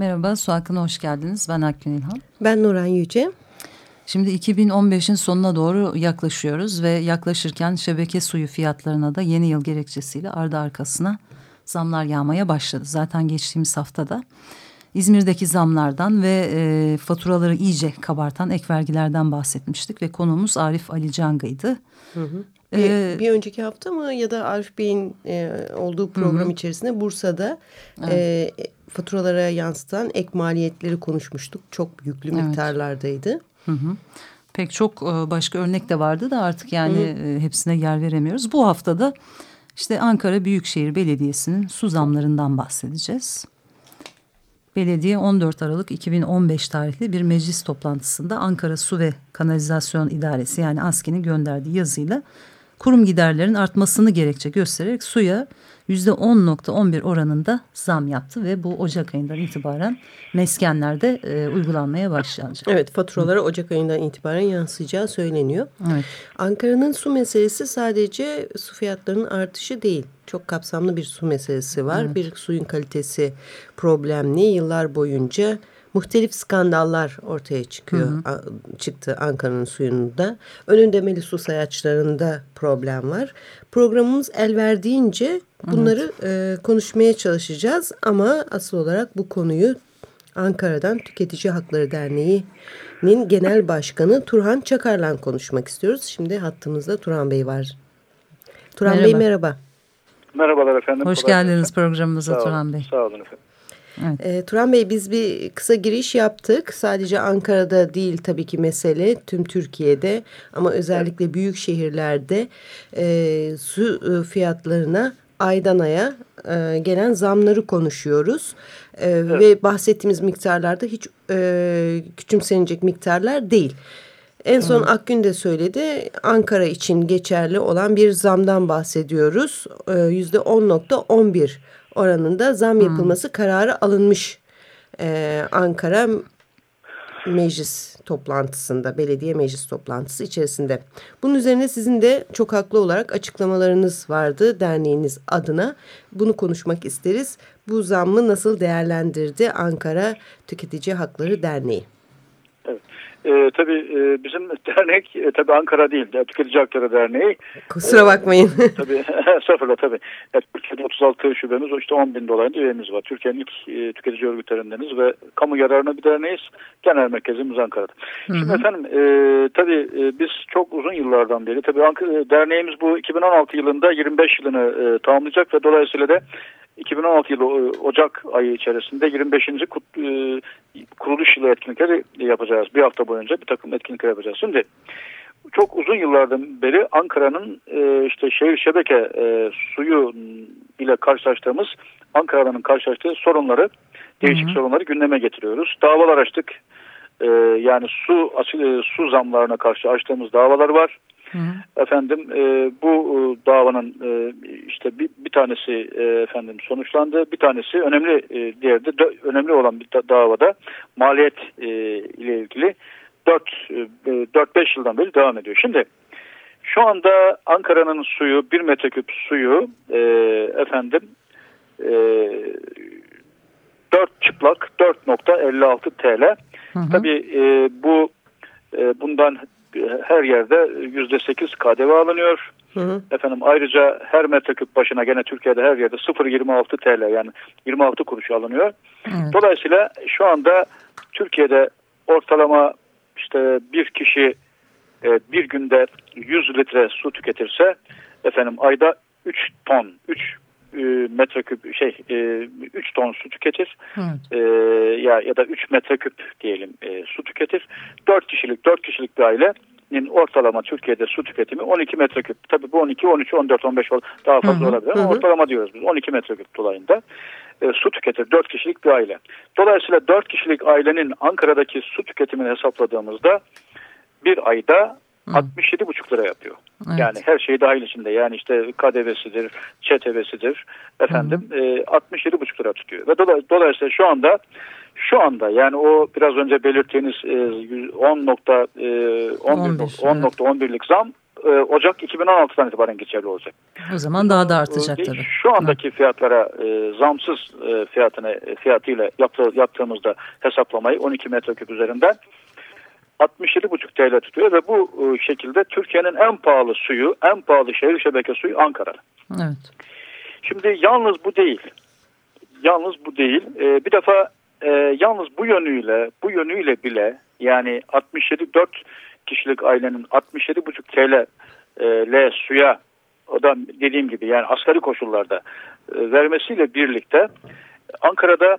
Merhaba, Su Hakkı'na hoş geldiniz. Ben Akgün İlhan. Ben Nuran Yüce. Şimdi 2015'in sonuna doğru yaklaşıyoruz ve yaklaşırken şebeke suyu fiyatlarına da yeni yıl gerekçesiyle ardı arkasına zamlar yağmaya başladı. Zaten geçtiğimiz haftada İzmir'deki zamlardan ve e, faturaları iyice kabartan ek vergilerden bahsetmiştik ve konuğumuz Arif Ali Cangı'ydı. Hı hı. Bir, ee, bir önceki hafta mı ya da Arif Bey'in e, olduğu program hı. içerisinde Bursa'da evet. e, faturalara yansıtan ek maliyetleri konuşmuştuk. Çok yüklü evet. miktarlardaydı. Hı hı. Pek çok başka örnek de vardı da artık yani hı. hepsine yer veremiyoruz. Bu haftada işte Ankara Büyükşehir Belediyesi'nin su zamlarından bahsedeceğiz. Belediye 14 Aralık 2015 tarihli bir meclis toplantısında Ankara Su ve Kanalizasyon İdaresi yani ASKİ'nin gönderdiği yazıyla kurum giderlerin artmasını gerekçe göstererek suya %10.11 oranında zam yaptı ve bu Ocak ayından itibaren meskenlerde e, uygulanmaya başlanacak. Evet faturalara Ocak ayından itibaren yansıyacağı söyleniyor. Evet. Ankara'nın su meselesi sadece su fiyatlarının artışı değil. Çok kapsamlı bir su meselesi var. Evet. Bir suyun kalitesi problemli. Yıllar boyunca muhtelif skandallar ortaya çıkıyor. Hı hı. Çıktı Ankara'nın suyunda. Önündemeli su sayaçlarında problem var. Programımız el verdiğince bunları evet. e, konuşmaya çalışacağız. Ama asıl olarak bu konuyu Ankara'dan Tüketici Hakları Derneği'nin genel başkanı Turhan Çakar'la konuşmak istiyoruz. Şimdi hattımızda Turhan Bey var. Turhan merhaba. Bey merhaba. Merhabalar efendim. Hoş Kolay geldiniz gelsin. programımıza Turan Bey. Sağ olun efendim. Evet. E, Turan Bey biz bir kısa giriş yaptık. Sadece Ankara'da değil tabii ki mesele tüm Türkiye'de ama özellikle evet. büyük şehirlerde e, su e, fiyatlarına aydan aya e, gelen zamları konuşuyoruz. E, evet. Ve bahsettiğimiz miktarlarda hiç e, küçümsenecek miktarlar değil. En son hmm. Akgün de söyledi Ankara için geçerli olan bir zamdan bahsediyoruz. Yüzde 10.11 oranında zam yapılması hmm. kararı alınmış ee, Ankara meclis toplantısında, belediye meclis toplantısı içerisinde. Bunun üzerine sizin de çok haklı olarak açıklamalarınız vardı derneğiniz adına. Bunu konuşmak isteriz. Bu zammı nasıl değerlendirdi Ankara Tüketici Hakları Derneği? E, tabii e, bizim dernek e, tabii Ankara değil, de, Tüketici Hakları Derneği. Kusura bakmayın. E, tabii sıfırla tabii. Evet, Türkiye'de 36 şubemiz, işte 10 bin dolayında üyemiz var. Türkiye'nin ilk e, tüketici örgütlerindeniz ve kamu yararına bir derneğiz. Genel merkezimiz Ankara'da. Hı hı. Şimdi efendim e, tabii e, biz çok uzun yıllardan beri, tabii Ankara, derneğimiz bu 2016 yılında 25 yılını e, tamamlayacak ve dolayısıyla da 2016 yılı e, Ocak ayı içerisinde 25. Kut, e, kuruluş yılı etkinlikleri yapacağız. Bir hafta boyunca bir takım etkinlikler yapacağız. Şimdi çok uzun yıllardan beri Ankara'nın e, işte şehir şebeke e, suyu ile karşılaştığımız Ankara'nın karşılaştığı sorunları, değişik hı hı. sorunları gündeme getiriyoruz. Davalar açtık. E, yani su e, su zamlarına karşı açtığımız davalar var. Hı hı. Efendim e, bu e, davanın e, işte bir, bir tanesi e, efendim sonuçlandı. Bir tanesi önemli e, diğeri de önemli olan bir davada maliyet e, ile ilgili 4 4-5 e, yıldan beri devam ediyor. Şimdi şu anda Ankara'nın suyu bir metreküp suyu e, efendim e, 4 çıplak 4.56 TL. Hı hı. Tabii e, bu e, bundan her yerde yüzde sekiz KDV alınıyor. Hı hı. Efendim ayrıca her metreküp başına gene Türkiye'de her yerde 0.26 TL yani 26 kuruş alınıyor. Hı. Dolayısıyla şu anda Türkiye'de ortalama işte bir kişi e, bir günde 100 litre su tüketirse efendim ayda 3 ton 3 e, metreküp şey e, 3 ton su tüketir. E, ya ya da 3 metreküp diyelim e, su tüketir. 4 kişilik 4 kişilik bir aile Türkiye'nin ortalama Türkiye'de su tüketimi 12 metreküp. Tabii bu 12, 13, 14, 15 daha fazla hı hı, olabilir ama hı. ortalama diyoruz biz 12 metreküp dolayında e, su tüketir 4 kişilik bir aile. Dolayısıyla 4 kişilik ailenin Ankara'daki su tüketimini hesapladığımızda bir ayda 67,5 lira yapıyor. Evet. Yani her şey dahil içinde. Yani işte KDV'sidir, ÇTV'sidir efendim e, 67,5 lira tutuyor. Ve dolayısıyla şu anda şu anda yani o biraz önce belirttiğiniz e, 10.11'lik zam e, Ocak 2016'dan itibaren geçerli olacak. O zaman daha da artacak e, tabii. Şu andaki Hı. fiyatlara e, zamsız e, fiyatını e, fiyatıyla yaptı, yaptığımızda hesaplamayı 12 metreküp üzerinden 67,5 TL tutuyor ve bu e, şekilde Türkiye'nin en pahalı suyu, en pahalı şehir şebeke suyu Ankara. Evet. Şimdi yalnız bu değil. Yalnız bu değil. E, bir defa e, yalnız bu yönüyle, bu yönüyle bile yani 67 4 kişilik ailenin 67,5 TL ile suya o da dediğim gibi yani asgari koşullarda e, vermesiyle birlikte Ankara'da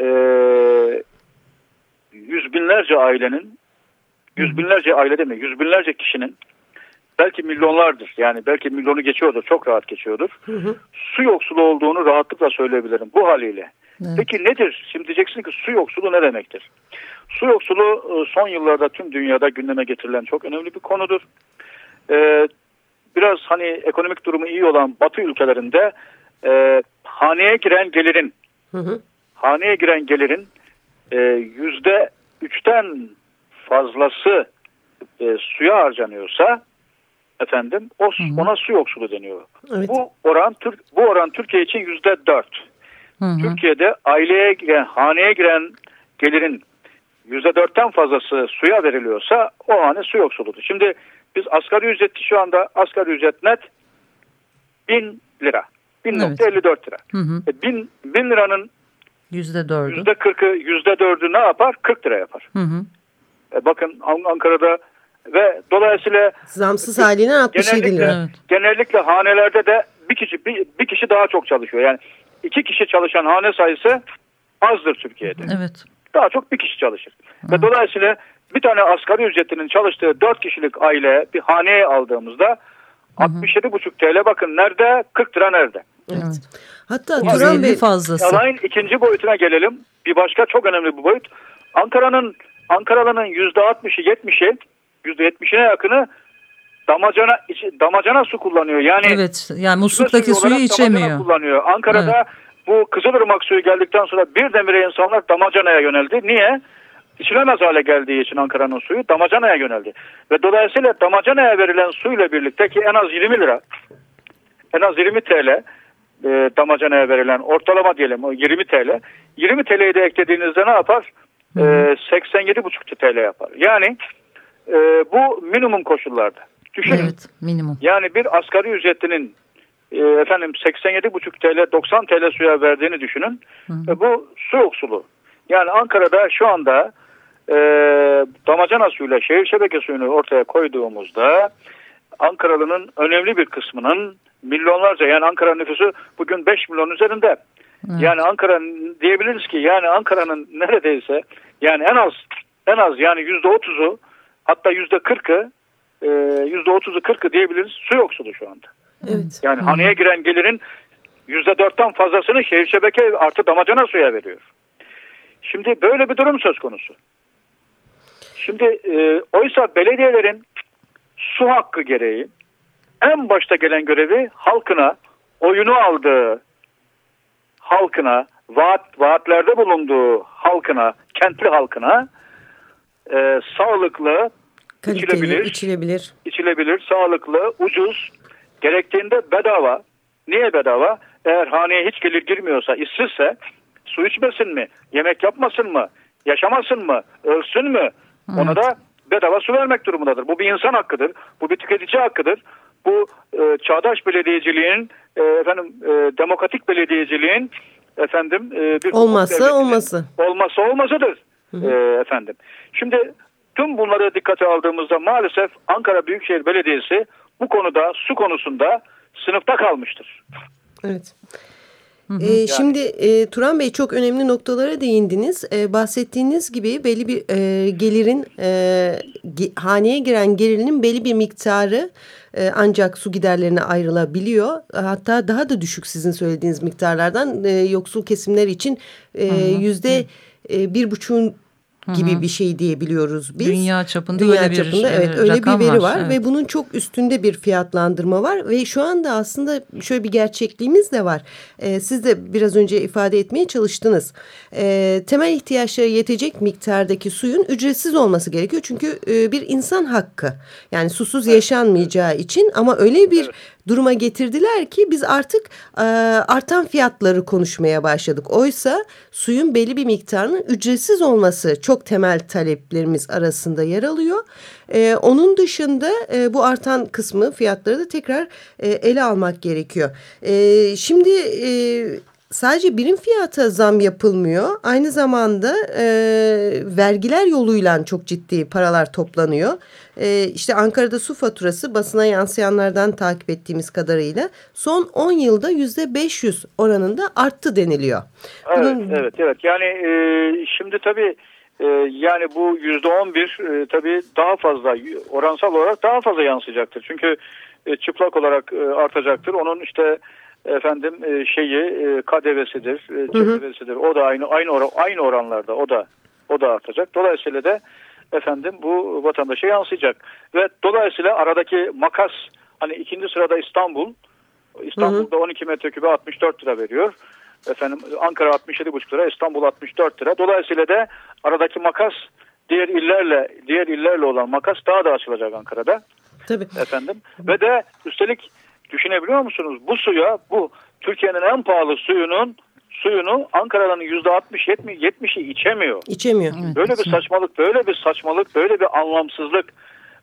e, yüz binlerce ailenin yüz binlerce aile deme yüz binlerce kişinin belki milyonlardır yani belki milyonu geçiyordur çok rahat geçiyordur. Hı hı. Su yoksulu olduğunu rahatlıkla söyleyebilirim bu haliyle. Evet. Peki nedir? Şimdi diyeceksin ki su yoksulu ne demektir? Su yoksulu e, son yıllarda tüm dünyada gündeme getirilen çok önemli bir konudur. Ee, biraz hani ekonomik durumu iyi olan Batı ülkelerinde e, haneye giren gelirin hı hı. haneye giren gelirin e, yüzde üçten fazlası e, suya harcanıyorsa efendim o hı hı. ona su yoksulu deniyor. Evet. Bu oran bu oran Türkiye için yüzde dört. Türkiye'de aileye giren, haneye giren gelirin yüzde dörtten fazlası suya veriliyorsa o hane su yoksuludur. Şimdi biz asgari ücreti şu anda asgari ücret net bin lira. bin evet. nokta elli dört lira. Hı hı. E, bin, bin liranın yüzde dördü. Yüzde kırkı, yüzde dördü ne yapar? Kırk lira yapar. Hı hı. E, bakın Ankara'da ve dolayısıyla zamsız haline 67 lira. Evet. Genellikle hanelerde de bir kişi bir, bir kişi daha çok çalışıyor. Yani iki kişi çalışan hane sayısı azdır Türkiye'de. Evet. Daha çok bir kişi çalışır. Hı. Ve dolayısıyla bir tane asgari ücretinin çalıştığı dört kişilik aile bir haneye aldığımızda 67,5 TL bakın nerede 40 lira nerede? Evet. Hatta Turan Bey fazlası. Olayın ikinci boyutuna gelelim. Bir başka çok önemli bir boyut. Ankara'nın Ankaralı'nın %60'ı 70'i %70'ine yakını damacana damacana su kullanıyor. Yani Evet. Yani musluktaki suyu içemiyor. kullanıyor. Ankara'da evet. bu Kızılırmak suyu geldikten sonra birdenbire insanlar damacanaya yöneldi. Niye? İçilemez hale geldiği için Ankara'nın suyu damacanaya yöneldi. Ve dolayısıyla damacanaya verilen suyla birlikte ki en az 20 lira en az 20 TL e, damacanaya verilen ortalama diyelim 20 TL. 20 TL'yi de eklediğinizde ne yapar? E, 87,5 TL yapar. Yani e, bu minimum koşullarda. Düşünün. Evet, minimum. Yani bir asgari ücretlinin e, efendim 87,5 TL 90 TL suya verdiğini düşünün. Hı. E, bu su yoksulu. Yani Ankara'da şu anda e, damacana suyuyla şehir şebeke suyunu ortaya koyduğumuzda Ankaralı'nın önemli bir kısmının milyonlarca yani Ankara nüfusu bugün 5 milyon üzerinde. Evet. Yani Ankara diyebiliriz ki yani Ankara'nın neredeyse yani en az en az yani yüzde otuzu hatta yüzde kırkı e, yüzde otuzu kırkı diyebiliriz su yoksulu şu anda. Evet. Yani Hı. haneye giren gelirin yüzde dörtten fazlasını şehir şebeke artı damacana suya veriyor. Şimdi böyle bir durum söz konusu. Şimdi e, oysa belediyelerin su hakkı gereği en başta gelen görevi halkına oyunu aldığı halkına vaat, vaatlerde bulunduğu halkına kentli halkına e, sağlıklı Kaliteli, içilebilir, içilebilir içilebilir sağlıklı ucuz gerektiğinde bedava niye bedava eğer haneye hiç gelir girmiyorsa işsizse su içmesin mi yemek yapmasın mı yaşamasın mı ölsün mü Evet. Ona da bedava su vermek durumundadır. Bu bir insan hakkıdır. Bu bir tüketici hakkıdır. Bu e, çağdaş belediyeciliğin, e, efendim e, demokratik belediyeciliğin efendim e, bir olmazsa olması. Olmazsa olmazıdır. E, efendim. Şimdi tüm bunları dikkate aldığımızda maalesef Ankara Büyükşehir Belediyesi bu konuda su konusunda sınıfta kalmıştır. Evet. Hı hı. Ee, yani. Şimdi e, Turan Bey çok önemli noktalara değindiniz. E, bahsettiğiniz gibi belli bir e, gelirin e, ge, haneye giren gelirinin belli bir miktarı e, ancak su giderlerine ayrılabiliyor. Hatta daha da düşük sizin söylediğiniz miktarlardan e, yoksul kesimler için e, yüzde e, bir buçuğun gibi bir şey diyebiliyoruz biz. Dünya çapında Dünya öyle çapında, bir evet öyle bir veri var, var evet. ve bunun çok üstünde bir fiyatlandırma var ve şu anda aslında şöyle bir gerçekliğimiz de var. Ee, siz de biraz önce ifade etmeye çalıştınız. Ee, temel ihtiyaçlara yetecek miktardaki suyun ücretsiz olması gerekiyor çünkü e, bir insan hakkı. Yani susuz yaşanmayacağı için ama öyle bir evet duruma getirdiler ki biz artık e, artan fiyatları konuşmaya başladık. Oysa suyun belli bir miktarının ücretsiz olması çok temel taleplerimiz arasında yer alıyor. E, onun dışında e, bu artan kısmı fiyatları da tekrar e, ele almak gerekiyor. E, şimdi... E, sadece birim fiyata zam yapılmıyor. Aynı zamanda e, vergiler yoluyla çok ciddi paralar toplanıyor. E, işte Ankara'da su faturası basına yansıyanlardan takip ettiğimiz kadarıyla son 10 yılda yüzde 500 oranında arttı deniliyor. Evet, Bunun... evet, evet. Yani e, şimdi tabii e, yani bu yüzde 11 e, tabii daha fazla oransal olarak daha fazla yansıyacaktır. Çünkü e, çıplak olarak e, artacaktır. Onun işte efendim e, şeyi e, KDV'sidir, e, CDV'sidir. O da aynı aynı oran, aynı oranlarda o da o da artacak. Dolayısıyla da efendim bu vatandaşa yansıyacak. Ve dolayısıyla aradaki makas hani ikinci sırada İstanbul İstanbul'da 12 metrekübe 64 lira veriyor. Efendim Ankara 67,5 lira, İstanbul 64 lira. Dolayısıyla da aradaki makas diğer illerle diğer illerle olan makas daha da açılacak Ankara'da. Tabii. Efendim ve de üstelik Düşünebiliyor musunuz? Bu suya bu Türkiye'nin en pahalı suyunun suyunu Ankara'nın yüzde 60 70'i içemiyor. İçemiyor. Böyle bir saçmalık, böyle bir saçmalık, böyle bir anlamsızlık,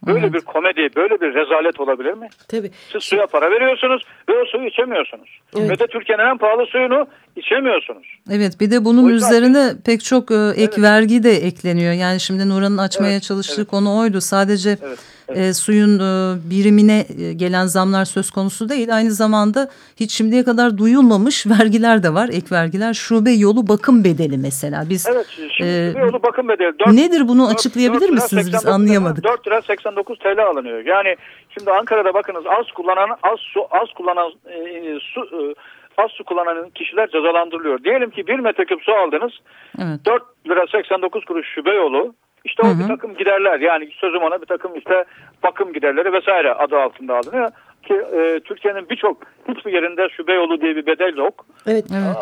böyle evet. bir komedi, böyle bir rezalet olabilir mi? Tabii. Siz suya para veriyorsunuz ve o suyu içemiyorsunuz. Evet. Ve de Türkiye'nin en pahalı suyunu içemiyorsunuz. Evet bir de bunun yüzden, üzerine pek çok e, ek evet. vergi de ekleniyor. Yani şimdi Nurhan'ın açmaya evet. çalıştığı evet. konu oydu. Sadece evet e, suyun e, birimine e, gelen zamlar söz konusu değil. Aynı zamanda hiç şimdiye kadar duyulmamış vergiler de var. Ek vergiler şube yolu bakım bedeli mesela. Biz Evet e, şube yolu bakım bedeli. 4, nedir bunu 4, açıklayabilir 4 misiniz? 89, Biz anlayamadık. 4 lira 89 TL alınıyor. Yani şimdi Ankara'da bakınız az kullanan az su az kullanan e, su e, az su kullanan kişiler cezalandırılıyor. Diyelim ki bir metreküp su aldınız. Evet. 4 lira 89 kuruş şube yolu. İşte o hı hı. bir takım giderler yani sözüm ona bir takım işte bakım giderleri vesaire adı altında alınıyor. Ki e, Türkiye'nin birçok hiçbir yerinde şube yolu diye bir bedel yok. Evet. evet.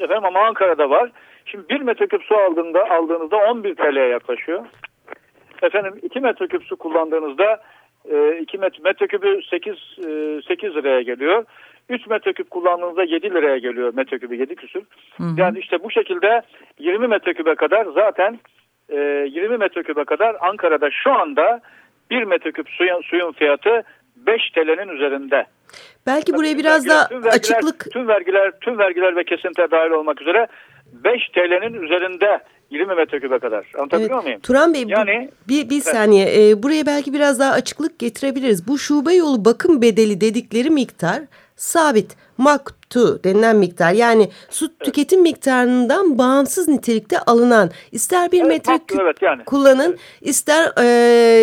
E, efendim ama Ankara'da var. Şimdi bir metreküp su aldığında aldığınızda 11 TL'ye yaklaşıyor. Efendim 2 metreküp su kullandığınızda 2 e, metre, metrekübü 8, 8 liraya geliyor. 3 metreküp kullandığınızda 7 liraya geliyor metrekübü 7 küsür. Hı hı. Yani işte bu şekilde 20 metrekübe kadar zaten e, 20 metrekübe kadar Ankara'da şu anda 1 metreküp suyun, suyun fiyatı 5 TL'nin üzerinde. Belki buraya tüm biraz daha tüm vergiler, açıklık... Tüm vergiler, tüm vergiler ve kesintiler dahil olmak üzere 5 TL'nin üzerinde 20 metrekübe kadar. Anlatabiliyor evet. muyum? Turan Bey yani, bir, bir evet. saniye e, buraya belki biraz daha açıklık getirebiliriz. Bu şube yolu bakım bedeli dedikleri miktar sabit maktu denilen miktar yani su tüketim miktarından bağımsız nitelikte alınan ister bir evet, metreküp evet, yani. kullanın evet. ister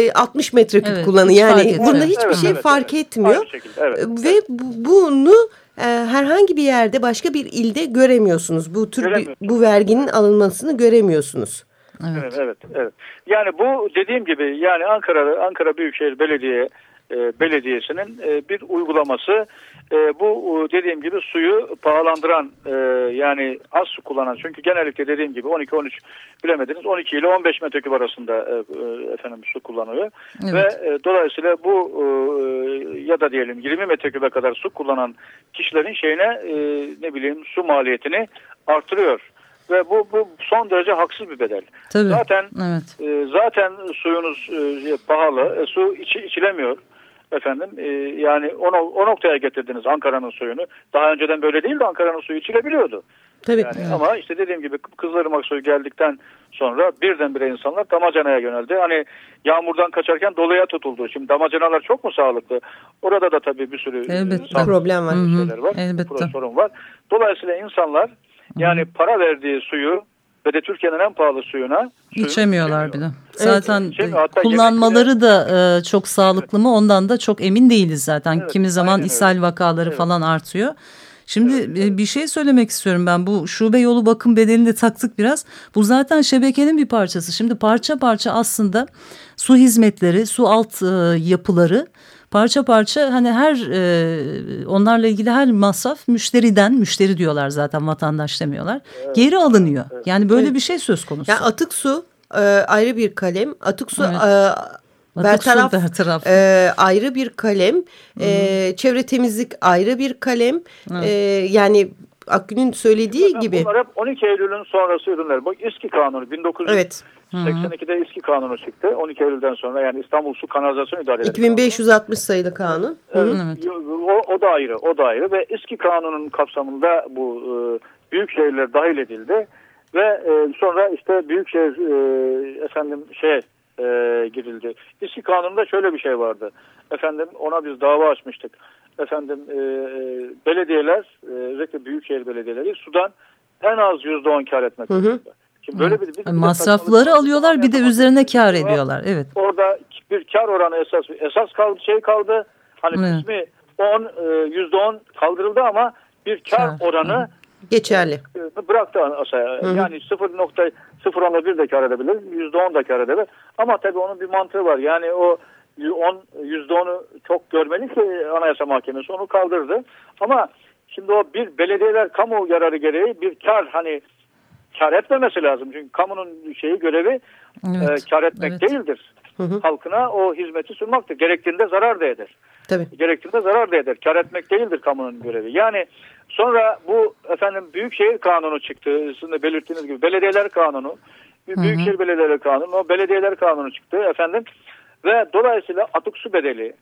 e, 60 metreküp evet, kullanın yani bunda hiçbir evet, şey evet, fark evet. etmiyor şekilde, evet. ve bunu e, herhangi bir yerde başka bir ilde göremiyorsunuz bu tür bir, bu verginin alınmasını göremiyorsunuz. Evet. evet evet evet. Yani bu dediğim gibi yani Ankara Ankara Büyükşehir Belediye e, Belediyesi'nin e, bir uygulaması e, bu dediğim gibi suyu pahalandıran e, yani az su kullanan çünkü genellikle dediğim gibi 12-13 bilemediniz 12 ile 15 metreküp arasında e, e, efendim su kullanıyor evet. ve e, dolayısıyla bu e, ya da diyelim 20 metrekübe kadar su kullanan kişilerin şeyine e, ne bileyim su maliyetini artırıyor ve bu, bu son derece haksız bir bedel. Tabii, zaten evet. e, zaten suyunuz e, pahalı, e, su içi, içilemiyor Efendim e, yani o, o noktaya getirdiniz Ankara'nın suyunu. Daha önceden böyle değildi Ankara'nın suyu içilebiliyordu. Tabii. Yani Ama işte dediğim gibi Kızılırmak suyu geldikten sonra birdenbire insanlar damacanaya yöneldi. Hani yağmurdan kaçarken doluya tutuldu. Şimdi damacanalar çok mu sağlıklı? Orada da tabii bir sürü Elbette. sağlıklı Problem var. şeyler var. Elbette. Sorun var. Dolayısıyla insanlar yani para verdiği suyu ve de Türkiye'nin en pahalı suyuna suyu İçemiyorlar bile. Zaten İçemiyor. Hatta kullanmaları da e, çok sağlıklı mı ondan da çok emin değiliz zaten. Evet, Kimi zaman aynen ishal öyle. vakaları Evet. falan artıyor. Şimdi Evet, e, bir şey söylemek istiyorum ben bu şube yolu bakım bedelini de taktık biraz. Bu zaten şebekenin bir parçası. Şimdi parça parça aslında su hizmetleri, su alt e, yapıları parça parça hani her e, onlarla ilgili her masraf müşteriden müşteri diyorlar zaten vatandaş demiyorlar. Geri alınıyor. Yani böyle Evet. bir şey söz konusu. Yani atık su e, ayrı bir kalem. Atık su Evet. e, bertaraf, bertaraf. e, ayrı bir kalem. E, çevre temizlik ayrı bir kalem. E, yani Akgün'ün söylediği Zaten gibi. Bunlar hep 12 Eylül'ün sonrası ürünler. Bu İSKİ Kanunu 1982'de Evet. İSKİ Kanunu çıktı. 12 Eylül'den sonra yani İstanbul Su Kanalizasyon İdareleri. 2560 sayılı kanun. Hı hı. Evet. O, o da ayrı, o da ayrı ve İSKİ Kanunu'nun kapsamında bu e, büyük şehirler dahil edildi ve e, sonra işte büyük şehir e, efendim şey e, girildi. İSKİ Kanunu'nda şöyle bir şey vardı. Efendim ona biz dava açmıştık. Efendim e, belediyeler, e, özellikle büyükşehir belediyeleri sudan en az yüzde on kar etmek Hı hı. zorunda. Şimdi böyle bir, bir- bir Masrafları saçmalık- alıyorlar bir de üzerine kar ediyorlar. Evet. Orada bir kar oranı esas esas kaldı şey kaldı. Hani kısmı 10 yüzde 10 kaldırıldı ama bir kar, Kar, oranı Geçerli. bıraktı asaya. Hı hı. Yani 0.01 de kar edebilir, yüzde 10 da kar edebilir. Ama tabii onun bir mantığı var. Yani o 10 yüzde 10'u çok görmeli ki Anayasa Mahkemesi onu kaldırdı. Ama şimdi o bir belediyeler kamu yararı gereği bir kar hani kar etmemesi lazım. Çünkü kamunun şeyi görevi Evet. e, kar etmek evet. değildir. Hı hı. Halkına o hizmeti sunmaktır. Gerektiğinde zarar da eder. Tabii. Gerektiğinde zarar da eder. Kar etmek değildir kamunun görevi. Yani sonra bu efendim Büyükşehir Kanunu çıktı. Sizin de belirttiğiniz gibi belediyeler kanunu. Büyükşehir Belediyeleri Kanunu. O belediyeler kanunu çıktı efendim. Ve dolayısıyla atık su bedeli,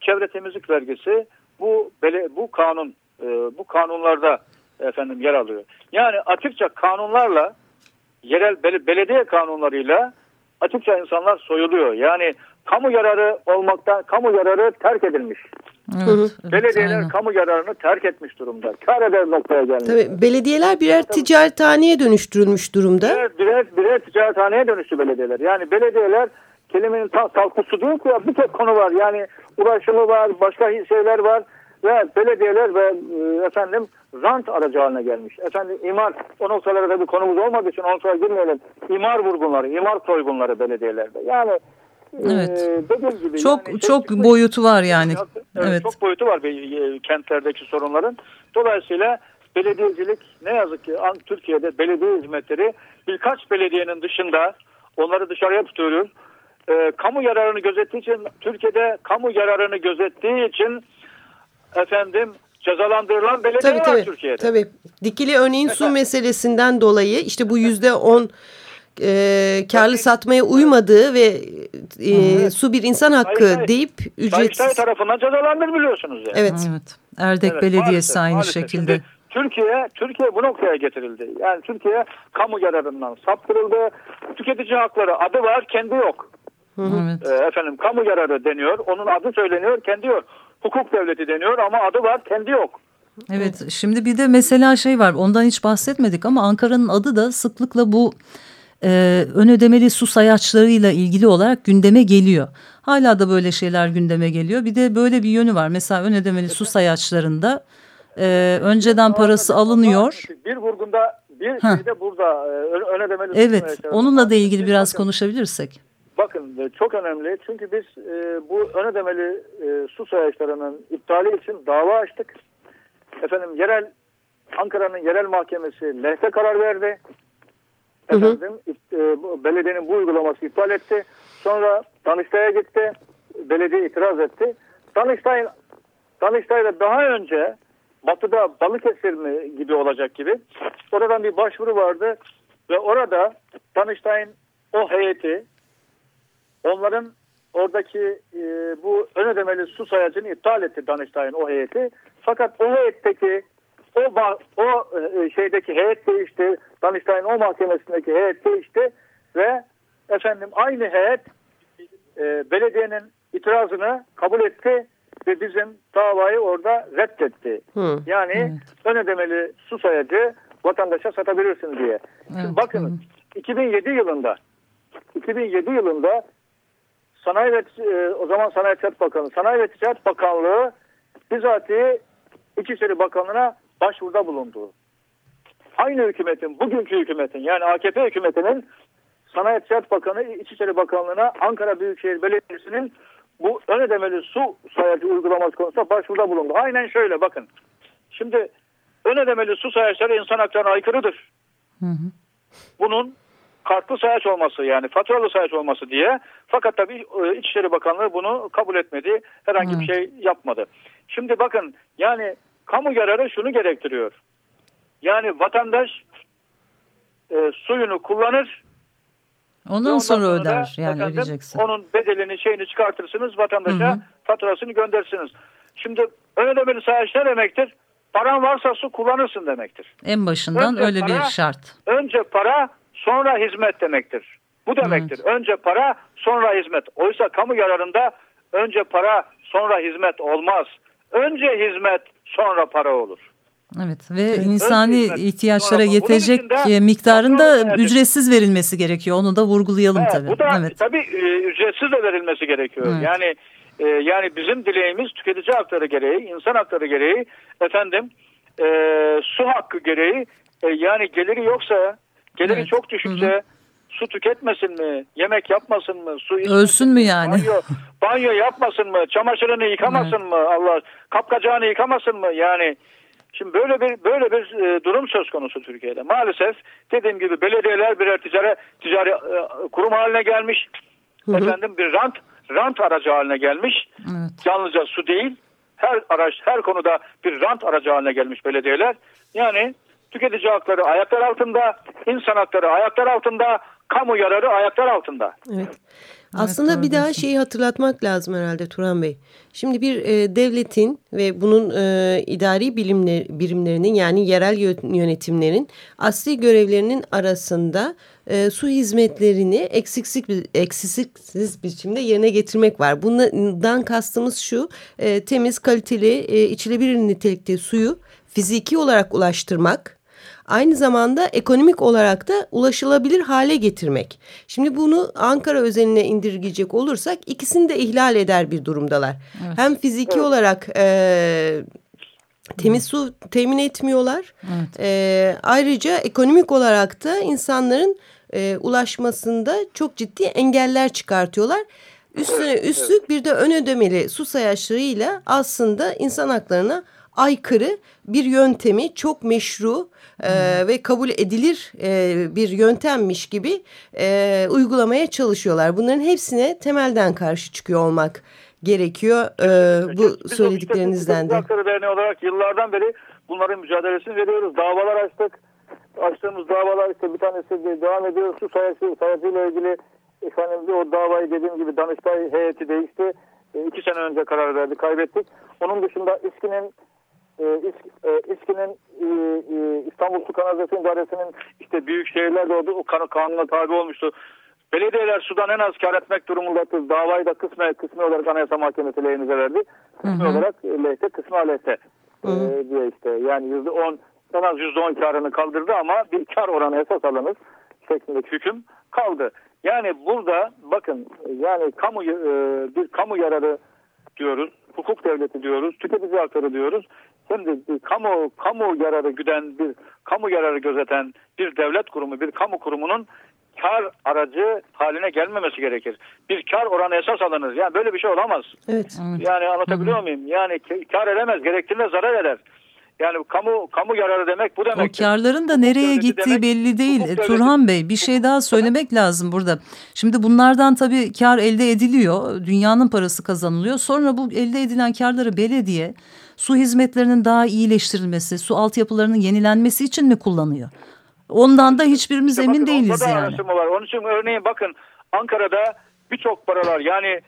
çevre temizlik vergisi bu bele, bu kanun e, bu kanunlarda efendim yer alıyor. Yani açıkça kanunlarla yerel bel- belediye kanunlarıyla açıkça insanlar soyuluyor. Yani kamu yararı olmaktan kamu yararı terk edilmiş. Evet, evet, Belediyeler aynen. kamu yararını terk etmiş durumda. Kar eder noktaya gelmiş. Tabii belediyeler birer ticarethaneye dönüştürülmüş durumda. Birer, birer, birer ticarethaneye dönüştü belediyeler. Yani belediyeler kelimenin ta talkusu değil ki ya bir tek konu var. Yani ulaşımı var, başka şeyler var ve belediyeler ve e, efendim rant aracı haline gelmiş. Efendim imar o noktalara da bir konumuz olmadığı için o noktalara girmeyelim. İmar vurgunları, imar soygunları belediyelerde. Yani Evet. e, dediğim gibi Çok yani çok çıkmış- boyutu var yani. Evet. Çok boyutu var e, kentlerdeki sorunların. Dolayısıyla belediyecilik ne yazık ki An- Türkiye'de belediye hizmetleri birkaç belediyenin dışında onları dışarıya tutuyoruz. Ee, kamu yararını gözettiği için Türkiye'de kamu yararını gözettiği için efendim cezalandırılan belediye Tabii var tabii. Türkiye'de. tabii. Dikili örneğin su meselesinden dolayı işte bu yüzde on e, karlı satmaya uymadığı ve e, su bir insan hakkı Sayıştay- deyip Sayıştay ücretsiz. tarafından cezalandırılıyorsunuz yani. Evet. Evet. Erdek Evet, Belediyesi maalesef, aynı maalesef. şekilde. Şimdi Türkiye Türkiye bu noktaya getirildi. Yani Türkiye kamu yararından saptırıldı. Tüketici hakları adı var, kendi yok. Evet. Ee, efendim kamu yararı deniyor. Onun adı söyleniyor, kendi yok. Hukuk devleti deniyor ama adı var, kendi yok. Evet şimdi bir de mesela şey var ondan hiç bahsetmedik ama Ankara'nın adı da sıklıkla bu e, ön ödemeli su sayaçlarıyla ilgili olarak gündeme geliyor. Hala da böyle şeyler gündeme geliyor. Bir de böyle bir yönü var. Mesela ön ödemeli su sayaçlarında e, önceden parası alınıyor. Bir vurgunda bir Heh. şeyde burada e, ön, ön ödemeli Evet onunla da ilgili biraz konuşabilirsek. Bakın e, çok önemli çünkü biz e, bu ön ödemeli e, su sayaçlarının iptali için dava açtık. Efendim yerel Ankara'nın yerel mahkemesi lehte karar verdi. Hı hı. Efendim e, belediyenin bu uygulaması iptal etti. Sonra Danıştay'a gitti. Belediye itiraz etti. Danıştay Danıştay'da daha önce Batı'da Balıkesir mi gibi olacak gibi oradan bir başvuru vardı ve orada Danıştay'ın o heyeti onların oradaki e, bu ön ödemeli su sayacını iptal etti Danıştay'ın o heyeti. Fakat o heyetteki o o e, şeydeki heyet değişti. Danıştay'ın o mahkemesindeki heyet değişti ve efendim aynı heyet e, belediyenin itirazını kabul etti ve bizim davayı orada reddetti. Hı. Yani evet. ön ödemeli su sayacı vatandaşa satabilirsin diye. Evet. Şimdi bakın hı. 2007 yılında 2007 yılında Sanayi ve e, o zaman Sanayi Ticaret Bakanı, Sanayi ve Ticaret Bakanlığı bizatihi İçişleri Bakanlığı'na başvuruda bulundu. Aynı hükümetin, bugünkü hükümetin yani AKP hükümetinin Sanayi Ticaret Bakanı, İçişleri Bakanlığı'na Ankara Büyükşehir Belediyesi'nin bu ön ödemeli su sayacı uygulaması konusunda başvuruda bulundu. Aynen şöyle bakın. Şimdi ön ödemeli su sayaçları insan haklarına aykırıdır. Hı hı. Bunun kartlı sayaç olması yani faturalı sayaç olması diye. Fakat tabii e, İçişleri Bakanlığı bunu kabul etmedi. Herhangi evet. bir şey yapmadı. Şimdi bakın yani kamu yararı şunu gerektiriyor. Yani vatandaş e, suyunu kullanır. Ondan sonra öder yani efendim, ödeyeceksin. Onun bedelini şeyini çıkartırsınız vatandaşa hı hı. faturasını göndersiniz. Şimdi ön ödemeli sayaç ne demektir? Paran varsa su kullanırsın demektir. En başından önce öyle para, bir şart. Önce para sonra hizmet demektir. Bu demektir. Evet. Önce para sonra hizmet. Oysa kamu yararında önce para sonra hizmet olmaz. Önce hizmet sonra para olur. Evet ve evet. insani ihtiyaçlara yetecek miktarında ücretsiz verilmesi gerekiyor. Onu da vurgulayalım evet, tabii. Bu da evet. tabii e, ücretsiz de verilmesi gerekiyor. Evet. Yani e, yani bizim dileğimiz tüketici hakları gereği, insan hakları gereği, efendim e, su hakkı gereği e, yani geliri yoksa Geliri evet. çok düşükse Hı -hı. Su tüketmesin mi? Yemek yapmasın mı? Su Ölsün mü yani? Banyo, banyo yapmasın mı? Çamaşırını yıkamasın evet. mı? Allah kapkacağını yıkamasın mı? Yani Şimdi böyle bir böyle bir e, durum söz konusu Türkiye'de. Maalesef dediğim gibi belediyeler birer ticari ticari e, kurum haline gelmiş. Hı hı. Efendim bir rant rant aracı haline gelmiş. Evet. Yalnızca su değil. Her araç her konuda bir rant aracı haline gelmiş belediyeler. Yani tüketici hakları ayaklar altında, insan hakları ayaklar altında, kamu yararı ayaklar altında. Evet. Aslında evet, bir daha şeyi hatırlatmak lazım herhalde Turan Bey. Şimdi bir e, devletin ve bunun e, idari bilimler, birimlerinin yani yerel yönetimlerin asli görevlerinin arasında e, su hizmetlerini eksiksiz, eksiksiz biçimde yerine getirmek var. Bundan kastımız şu e, temiz kaliteli e, içilebilir nitelikte suyu fiziki olarak ulaştırmak aynı zamanda ekonomik olarak da ulaşılabilir hale getirmek. Şimdi bunu Ankara özeline indirgeyecek olursak ikisini de ihlal eder bir durumdalar. Evet. Hem fiziki evet. olarak e, temiz su temin etmiyorlar. Evet. E, ayrıca ekonomik olarak da insanların e, ulaşmasında çok ciddi engeller çıkartıyorlar. Üstüne üstlük bir de ön ödemeli su sayaçlarıyla aslında insan haklarına aykırı bir yöntemi çok meşru e, ve kabul edilir e, bir yöntemmiş gibi e, uygulamaya çalışıyorlar. Bunların hepsine temelden karşı çıkıyor olmak gerekiyor e, bu Biz söylediklerinizden de. Hakları Derneği olarak yıllardan beri bunların mücadelesini veriyoruz. Davalar açtık. Açtığımız davalar işte bir tanesi de devam ediyor. Su sayısı, sayısıyla ilgili efendim o davayı dediğim gibi Danıştay heyeti değişti. E, iki sene önce karar verdi, kaybettik. Onun dışında İSKİ'nin e, İSKİ'nin e, e, İstanbul Su Kanalizasyon İdaresi'nin işte büyük şehirlerde o, o kan kanuna tabi olmuştu. Belediyeler sudan en az kar etmek durumundadır. Davayı da kısmi, kısmi olarak Anayasa Mahkemesi lehinize verdi. Kısmi hı hı. olarak lehte, kısmi aleyhte e, diye işte. Yani yüzde on, en az yüzde on karını kaldırdı ama bir kar oranı esas alınır şeklindeki hüküm kaldı. Yani burada bakın yani kamu e, bir kamu yararı diyoruz, hukuk devleti diyoruz, tüketici hakları diyoruz. Şimdi kamu kamu yararı güden bir kamu yararı gözeten bir devlet kurumu, bir kamu kurumunun kar aracı haline gelmemesi gerekir. Bir kar oranı esas alınır. Yani böyle bir şey olamaz. Evet. Yani anlatabiliyor Hı -hı. muyum? Yani kar edemez, gerektiğinde zarar eder. Yani kamu kamu yararı demek bu demek. O karların da nereye gittiği demek, belli değil. Devleti, Turhan Bey bir şey daha söylemek lazım burada. Şimdi bunlardan tabii kar elde ediliyor. Dünyanın parası kazanılıyor. Sonra bu elde edilen karları belediye su hizmetlerinin daha iyileştirilmesi, su altyapılarının yenilenmesi için mi kullanıyor? Ondan da hiçbirimiz işte emin bakın, değiliz yani. Var. Onun için örneğin bakın Ankara'da birçok paralar yani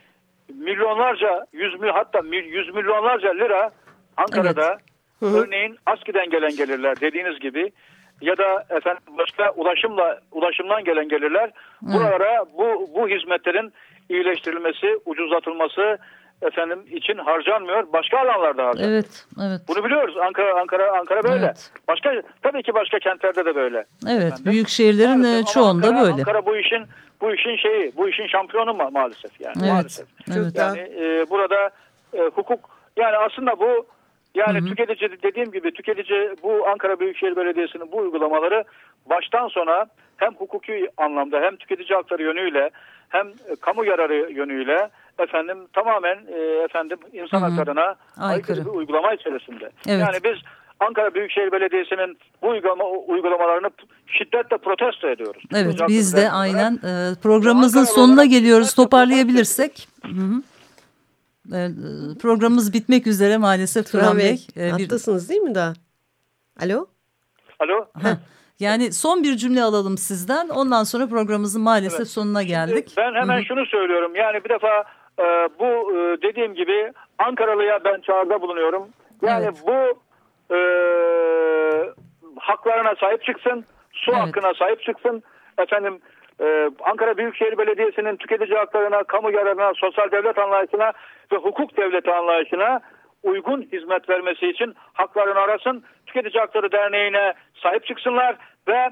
milyonlarca, yüz mil hatta yüz milyonlarca lira Ankara'da evet. Örneğin ASKİ'den gelen gelirler dediğiniz gibi ya da efendim başka ulaşımla ulaşımdan gelen gelirler Hı. buralara bu bu hizmetlerin iyileştirilmesi, ucuzlatılması efendim için harcanmıyor. Başka alanlarda harcanıyor. Evet, evet. Bunu biliyoruz. Ankara Ankara Ankara böyle. Evet. Başka tabii ki başka kentlerde de böyle. Evet, efendim. büyük şehirlerin evet, çoğunda Ankara, böyle. Ankara bu işin bu işin şeyi, bu işin şampiyonu ma maalesef yani evet, maalesef. Evet. Yani e, burada e, hukuk yani aslında bu yani Hı -hı. tüketici dediğim gibi tüketici bu Ankara Büyükşehir Belediyesi'nin bu uygulamaları baştan sona hem hukuki anlamda hem tüketici hakları yönüyle hem kamu yararı yönüyle efendim tamamen e, efendim insan Hı -hı. haklarına aykırı bir uygulama içerisinde. Evet. Yani biz Ankara Büyükşehir Belediyesi'nin bu uygulama, uygulamalarını şiddetle protesto ediyoruz. Evet biz de aynen e, programımızın sonuna geliyoruz toparlayabilirsek. Hı -hı. E, programımız bitmek üzere maalesef Turan Bey. Bey. E, Hattasınız değil mi daha? Alo? Alo? Yani son bir cümle alalım sizden. Ondan sonra programımızın maalesef evet. sonuna geldik. Şimdi ben hemen Hı -hı. şunu söylüyorum. Yani bir defa e, bu e, dediğim gibi Ankaralı'ya ben çağrıda bulunuyorum. Yani evet. bu e, haklarına sahip çıksın. Su evet. hakkına sahip çıksın. Efendim e, Ankara Büyükşehir Belediyesi'nin tüketici haklarına, kamu yararına, sosyal devlet anlayışına ve hukuk devleti anlayışına uygun hizmet vermesi için haklarını arasın. Tüketici Hakları Derneği'ne sahip çıksınlar ve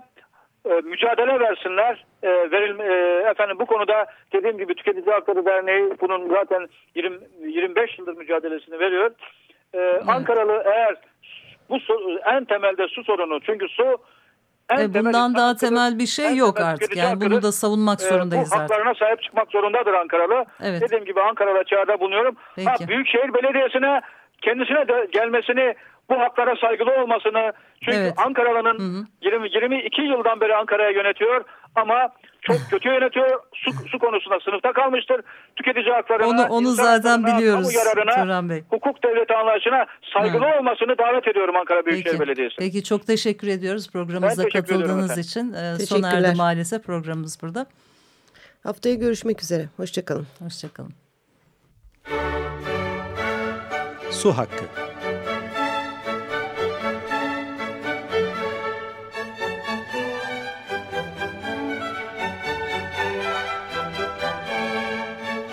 e, mücadele versinler. E, veril, e, efendim bu konuda dediğim gibi Tüketici Hakları Derneği bunun zaten 20, 25 yıldır mücadelesini veriyor. E. Ankaralı eğer bu en temelde su sorunu çünkü su en bundan daha temel bir şey yok artık. Yani bunu da savunmak zorundayız e, bu haklarına artık. sahip çıkmak zorundadır Ankaralı. Evet. Dediğim gibi Ankara'da çağrıda bulunuyorum. Peki. Ha, Büyükşehir Belediyesi'ne kendisine de gelmesini bu haklara saygılı olmasını çünkü evet. Ankaralı'nın 20 22 yıldan beri Ankara'ya yönetiyor ama çok kötü yönetiyor. Su, su konusunda sınıfta kalmıştır. Tüketici haklarına, onu, onu zaten biliyoruz Turan Bey. hukuk devleti anlayışına saygılı ha. olmasını davet ediyorum Ankara Büyükşehir Peki. Belediyesi. Peki çok teşekkür ediyoruz programımıza katıldığınız için. Ee, sona erdi maalesef programımız burada. Haftaya görüşmek üzere. Hoşçakalın. Hoşçakalın. Su Hakkı